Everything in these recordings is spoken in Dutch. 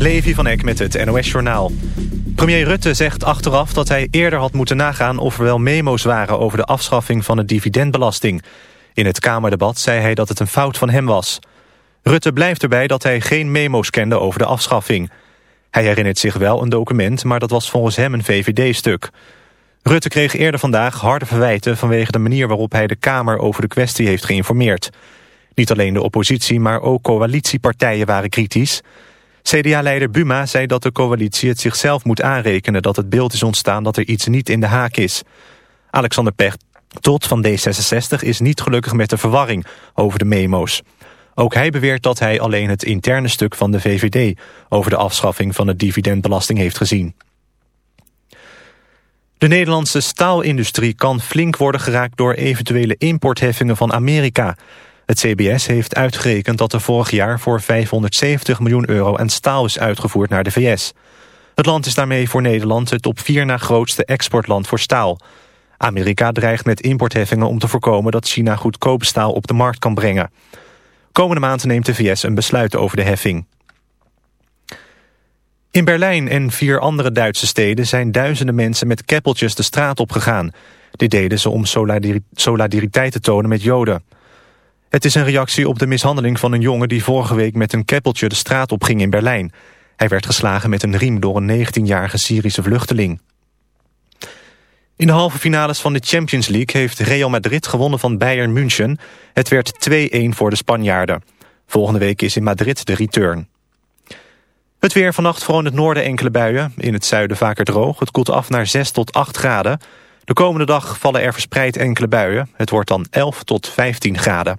Levi van Eck met het NOS-journaal. Premier Rutte zegt achteraf dat hij eerder had moeten nagaan... of er wel memo's waren over de afschaffing van de dividendbelasting. In het Kamerdebat zei hij dat het een fout van hem was. Rutte blijft erbij dat hij geen memo's kende over de afschaffing. Hij herinnert zich wel een document, maar dat was volgens hem een VVD-stuk. Rutte kreeg eerder vandaag harde verwijten... vanwege de manier waarop hij de Kamer over de kwestie heeft geïnformeerd. Niet alleen de oppositie, maar ook coalitiepartijen waren kritisch... CDA-leider Buma zei dat de coalitie het zichzelf moet aanrekenen... dat het beeld is ontstaan dat er iets niet in de haak is. Alexander Pechtold van D66 is niet gelukkig met de verwarring over de memo's. Ook hij beweert dat hij alleen het interne stuk van de VVD... over de afschaffing van de dividendbelasting heeft gezien. De Nederlandse staalindustrie kan flink worden geraakt... door eventuele importheffingen van Amerika... Het CBS heeft uitgerekend dat er vorig jaar voor 570 miljoen euro aan staal is uitgevoerd naar de VS. Het land is daarmee voor Nederland het op vier na grootste exportland voor staal. Amerika dreigt met importheffingen om te voorkomen dat China goedkoop staal op de markt kan brengen. Komende maand neemt de VS een besluit over de heffing. In Berlijn en vier andere Duitse steden zijn duizenden mensen met keppeltjes de straat op gegaan. Dit deden ze om solidariteit te tonen met Joden. Het is een reactie op de mishandeling van een jongen die vorige week met een keppeltje de straat op ging in Berlijn. Hij werd geslagen met een riem door een 19-jarige Syrische vluchteling. In de halve finales van de Champions League heeft Real Madrid gewonnen van Bayern München. Het werd 2-1 voor de Spanjaarden. Volgende week is in Madrid de return. Het weer vannacht vooral in het noorden enkele buien. In het zuiden vaker droog. Het koelt af naar 6 tot 8 graden. De komende dag vallen er verspreid enkele buien. Het wordt dan 11 tot 15 graden.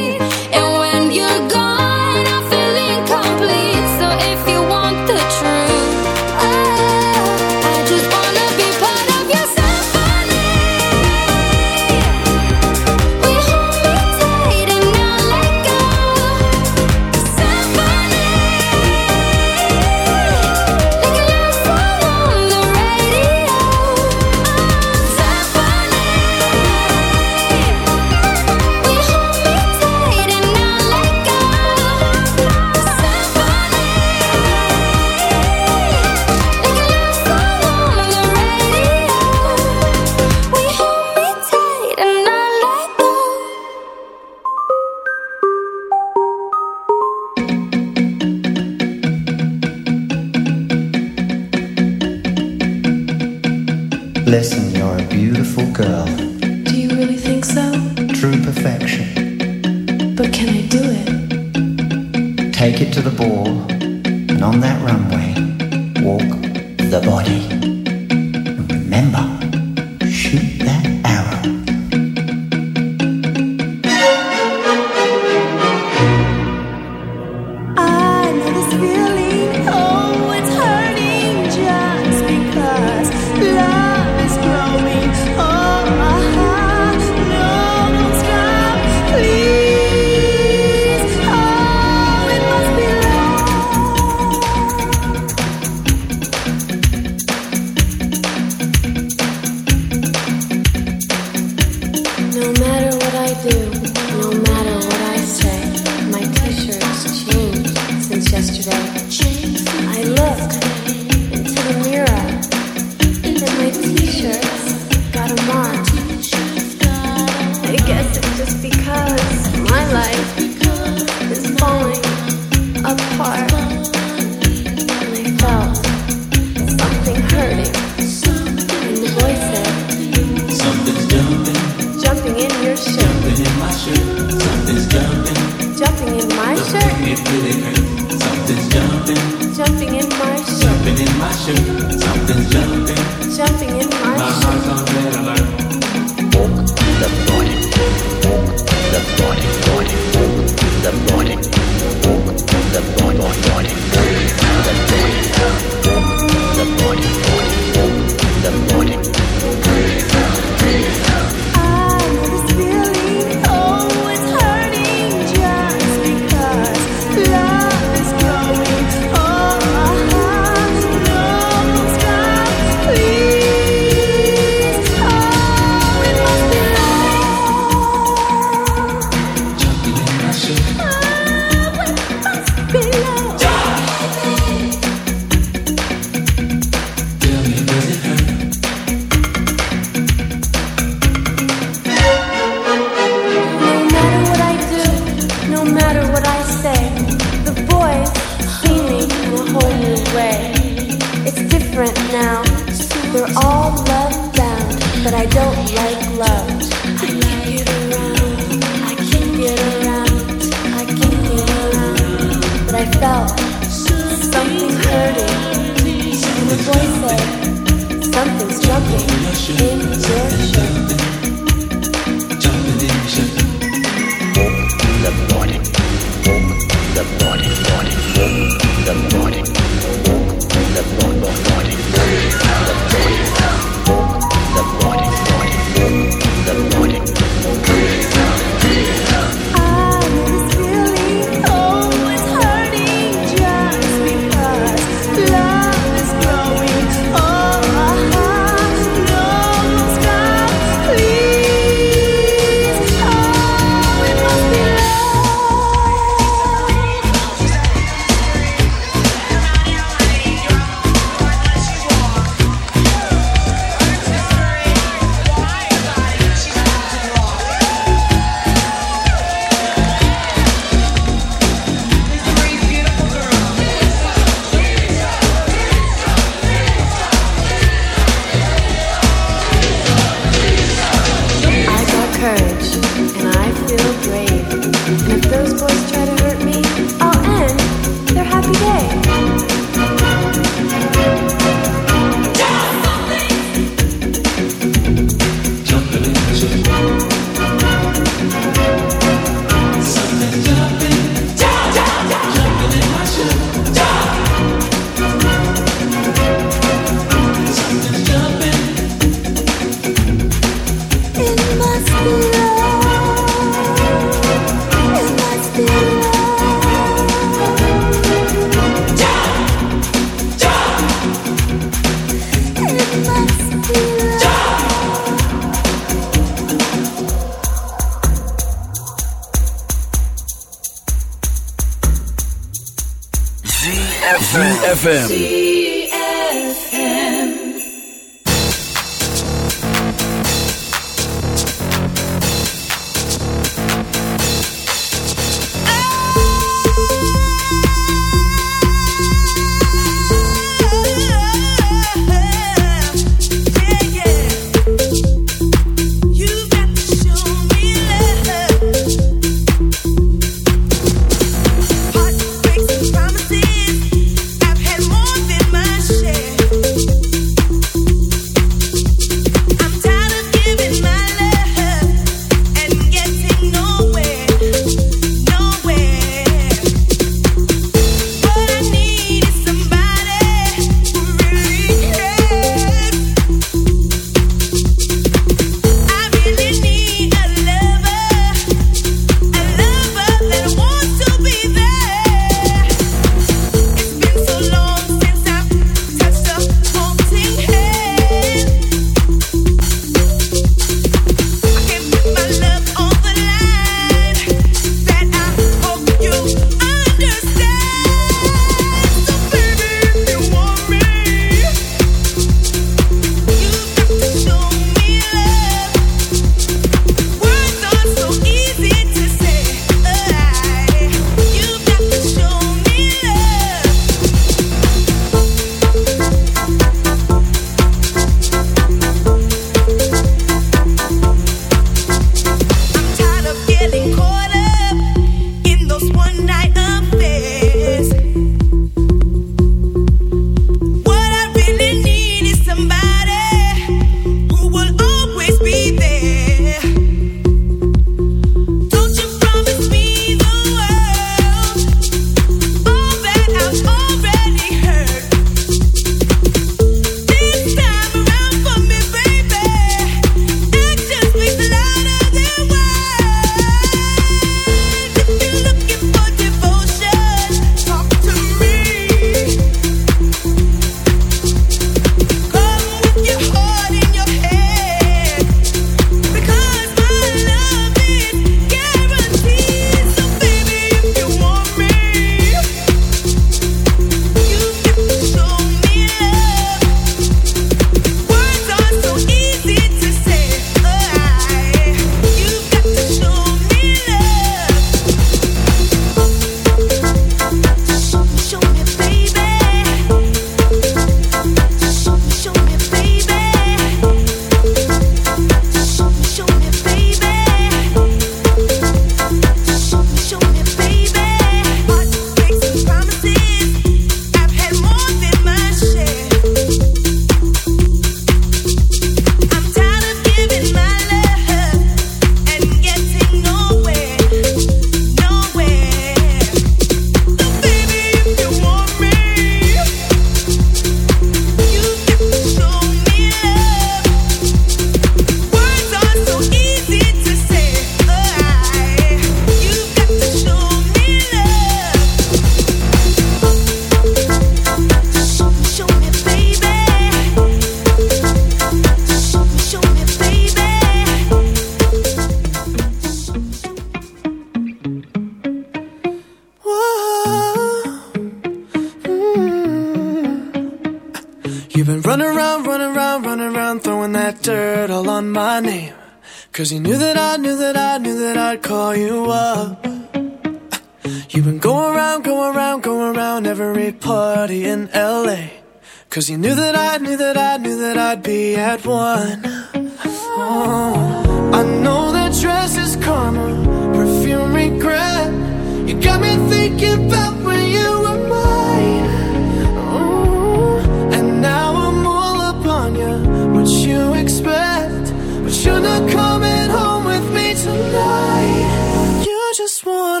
tonight. You just want.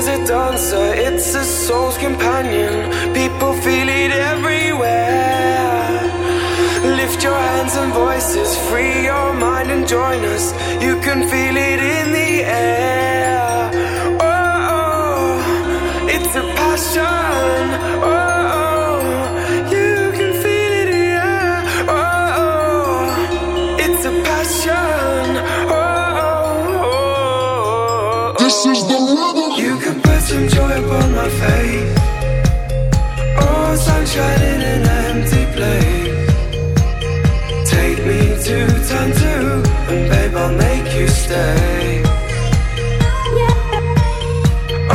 is a dancer, it's a soul's companion. People feel it everywhere. Lift your hands and voices, free your mind and join us. You can feel it in the air. stay.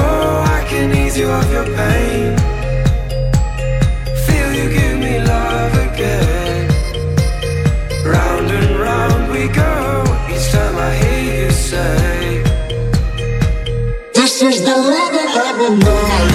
Oh, I can ease you of your pain. Feel you give me love again. Round and round we go. Each time I hear you say, This is the love of heaven, boy.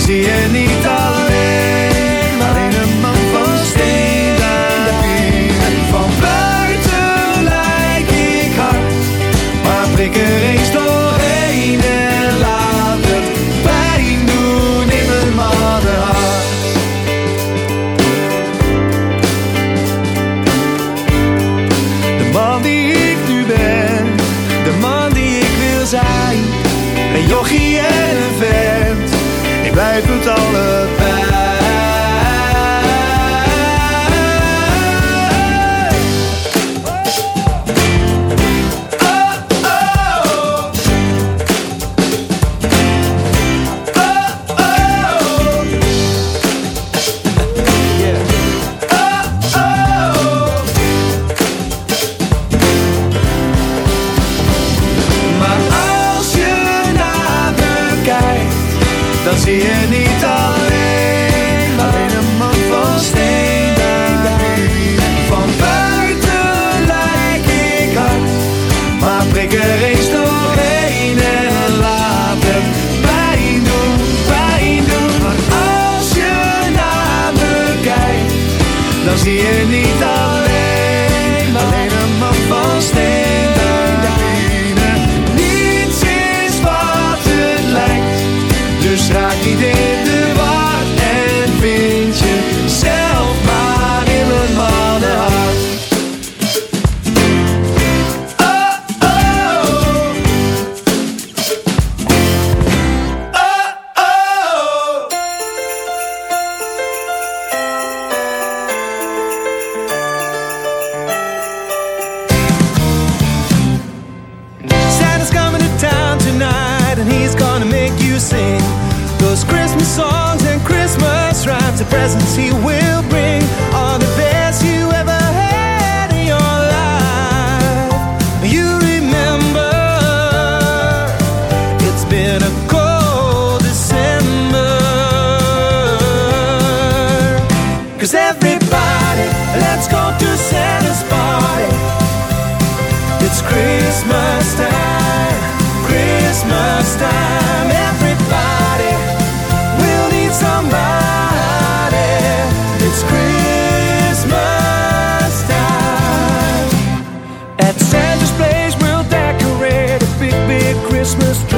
zie je niet al? Christmas tree.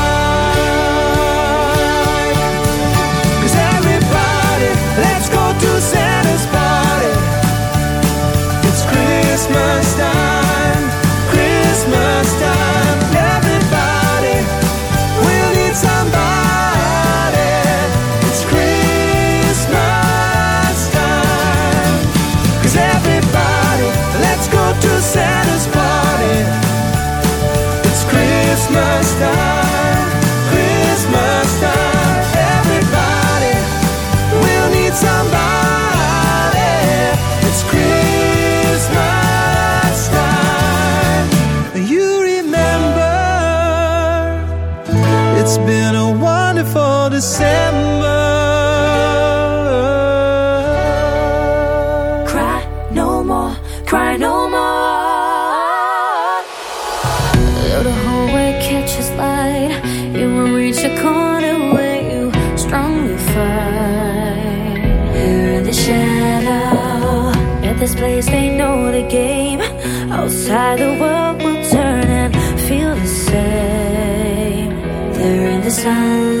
December. Cry no more, cry no more. Though the hallway catches light, you will reach a corner where you strongly fight. Here in the shadow, at this place they know the game. Outside the world will turn and feel the same. There in the sun.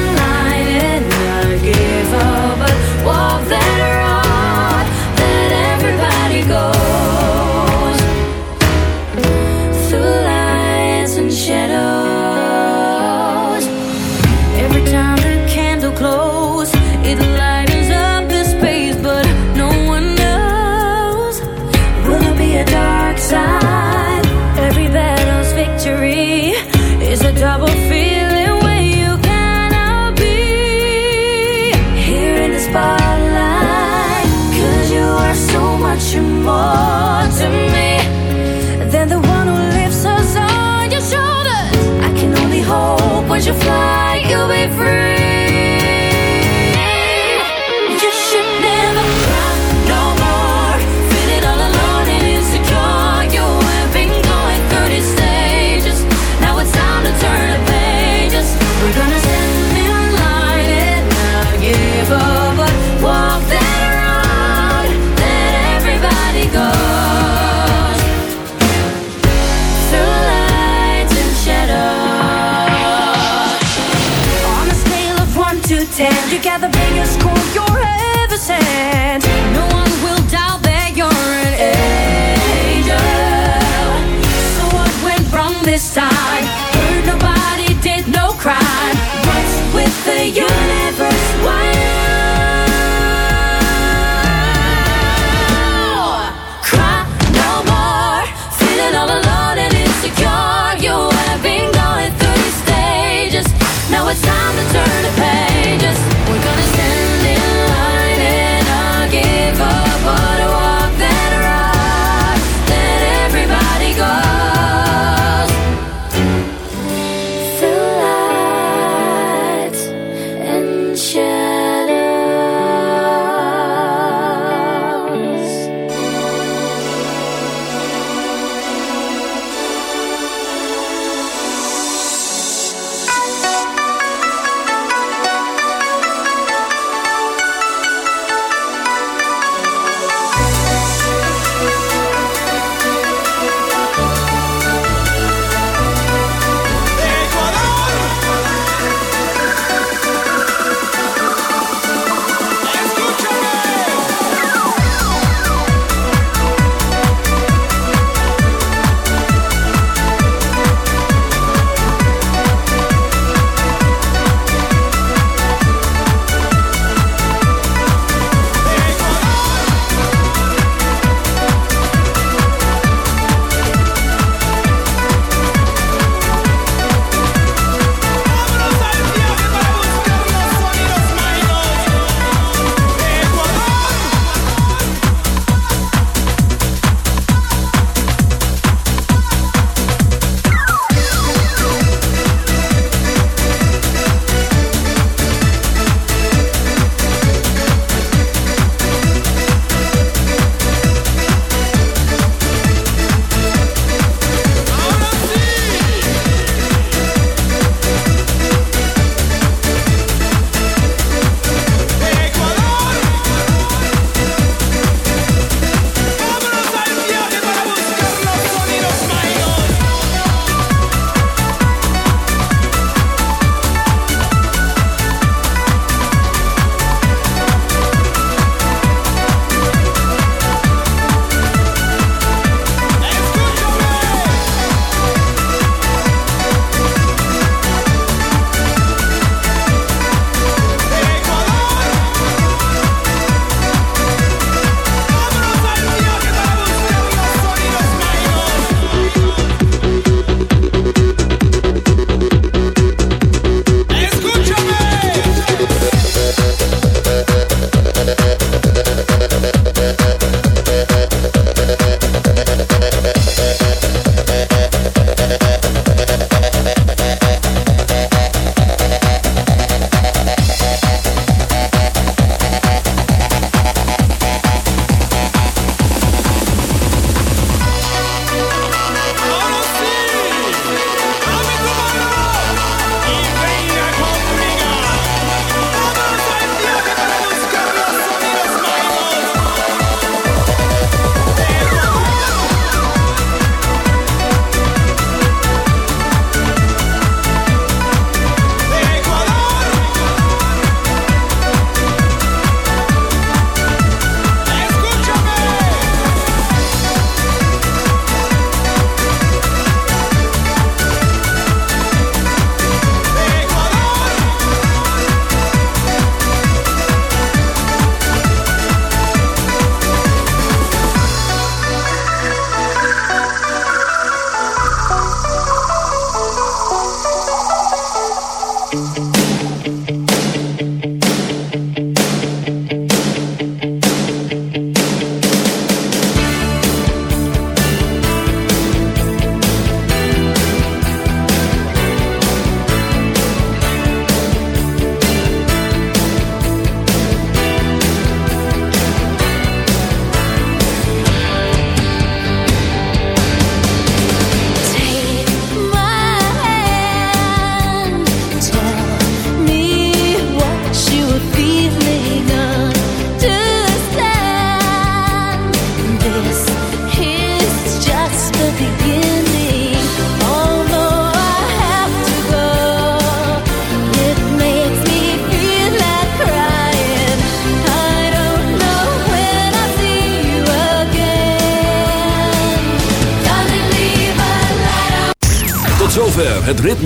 you.